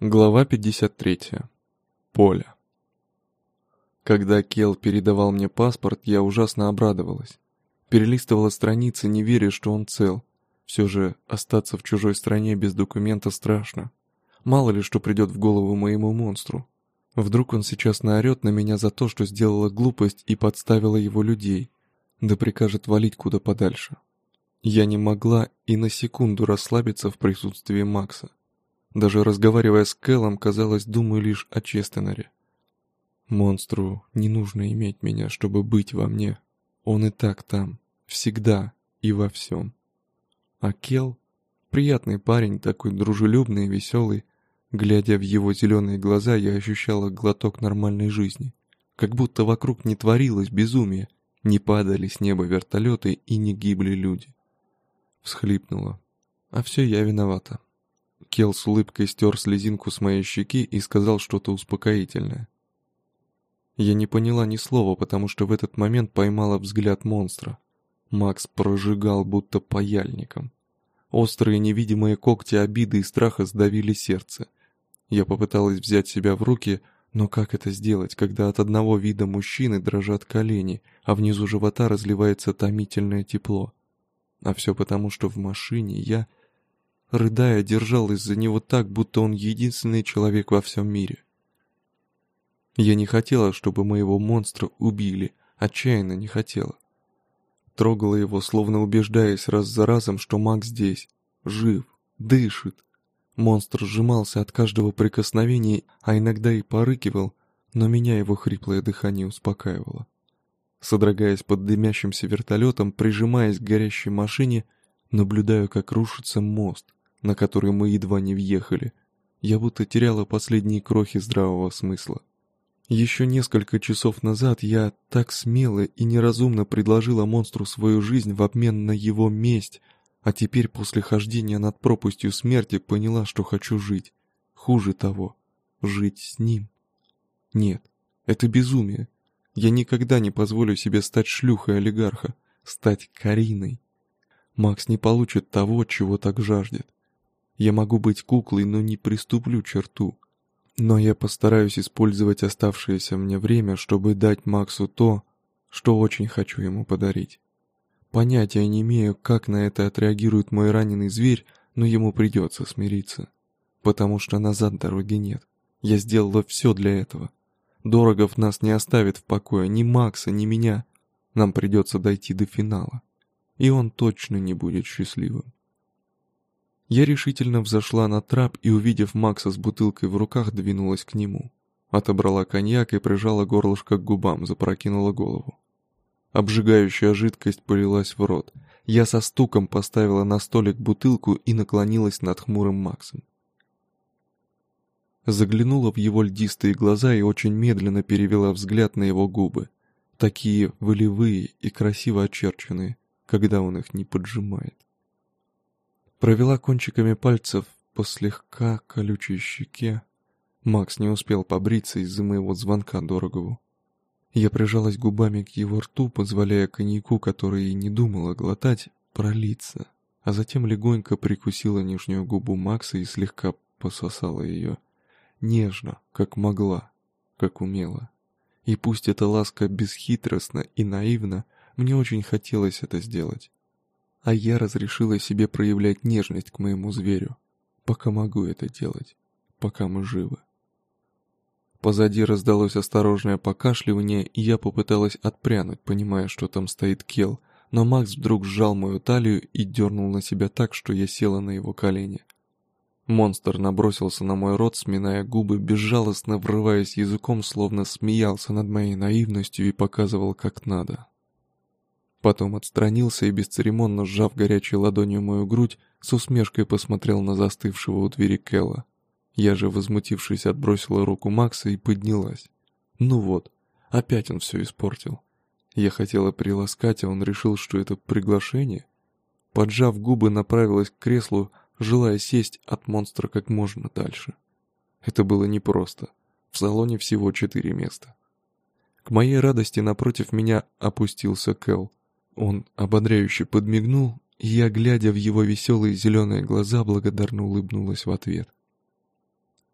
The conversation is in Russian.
Глава 53. Поля. Когда Кел передавал мне паспорт, я ужасно обрадовалась. Перелистывала страницы, не веря, что он цел. Все же остаться в чужой стране без документа страшно. Мало ли что придет в голову моему монстру. Вдруг он сейчас наорет на меня за то, что сделала глупость и подставила его людей. Да прикажет валить куда подальше. Я не могла и на секунду расслабиться в присутствии Макса. Даже разговаривая с Кэллом, казалось, думаю лишь о Честенаре. Монстру не нужно иметь меня, чтобы быть во мне. Он и так там, всегда и во всем. А Кел — приятный парень, такой дружелюбный и веселый. Глядя в его зеленые глаза, я ощущала глоток нормальной жизни. Как будто вокруг не творилось безумие, не падали с неба вертолеты и не гибли люди. Всхлипнула. А все я виновата. Кел с улыбкой стер слезинку с моей щеки и сказал что-то успокоительное. Я не поняла ни слова, потому что в этот момент поймала взгляд монстра. Макс прожигал будто паяльником. Острые невидимые когти обиды и страха сдавили сердце. Я попыталась взять себя в руки, но как это сделать, когда от одного вида мужчины дрожат колени, а внизу живота разливается томительное тепло? А все потому, что в машине я рыдая, держалась за него так, будто он единственный человек во всем мире. Я не хотела, чтобы моего монстра убили, отчаянно не хотела. Трогала его, словно убеждаясь раз за разом, что Мак здесь, жив, дышит. Монстр сжимался от каждого прикосновения, а иногда и порыкивал, но меня его хриплое дыхание успокаивало. Содрогаясь под дымящимся вертолетом, прижимаясь к горящей машине, наблюдаю, как рушится мост, на который мы едва не въехали. Я будто теряла последние крохи здравого смысла. Еще несколько часов назад я так смело и неразумно предложила монстру свою жизнь в обмен на его месть, а теперь после хождения над пропастью смерти поняла, что хочу жить. Хуже того, жить с ним. Нет, это безумие. Я никогда не позволю себе стать шлюхой олигарха, стать Кариной. Макс не получит того, чего так жаждет. Я могу быть куклой, но не приступлю черту. Но я постараюсь использовать оставшееся мне время, чтобы дать Максу то, что очень хочу ему подарить. Понятия не имею, как на это отреагирует мой раненый зверь, но ему придется смириться. Потому что назад дороги нет. Я сделала все для этого. Дорогов нас не оставит в покое, ни Макса, ни меня. Нам придется дойти до финала. И он точно не будет счастливым. Я решительно взошла на трап и, увидев Макса с бутылкой в руках, двинулась к нему. Отобрала коньяк и прижала горлышко к губам, запрокинула голову. Обжигающая жидкость полилась в рот. Я со стуком поставила на столик бутылку и наклонилась над хмурым Максом. Заглянула в его льдистые глаза и очень медленно перевела взгляд на его губы. Такие волевые и красиво очерченные, когда он их не поджимает. Провела кончиками пальцев по слегка колючей щеке. Макс не успел побриться из-за моего звонка Дорогову. Я прижалась губами к его рту, позволяя коньяку, который и не думала глотать, пролиться, а затем легонько прикусила нижнюю губу Макса и слегка пососала ее. Нежно, как могла, как умела. И пусть эта ласка бесхитростна и наивна, мне очень хотелось это сделать а я разрешила себе проявлять нежность к моему зверю, пока могу это делать, пока мы живы. Позади раздалось осторожное покашливание, и я попыталась отпрянуть, понимая, что там стоит Кел, но Макс вдруг сжал мою талию и дернул на себя так, что я села на его колени. Монстр набросился на мой рот, сминая губы, безжалостно врываясь языком, словно смеялся над моей наивностью и показывал, как надо. Потом отстранился и, бесцеремонно сжав горячей ладонью мою грудь, с усмешкой посмотрел на застывшего у двери Кэлла. Я же, возмутившись, отбросила руку Макса и поднялась. Ну вот, опять он все испортил. Я хотела приласкать, а он решил, что это приглашение. Поджав губы, направилась к креслу, желая сесть от монстра как можно дальше. Это было непросто. В салоне всего четыре места. К моей радости напротив меня опустился Кэл. Он ободряюще подмигнул, и я, глядя в его веселые зеленые глаза, благодарно улыбнулась в ответ.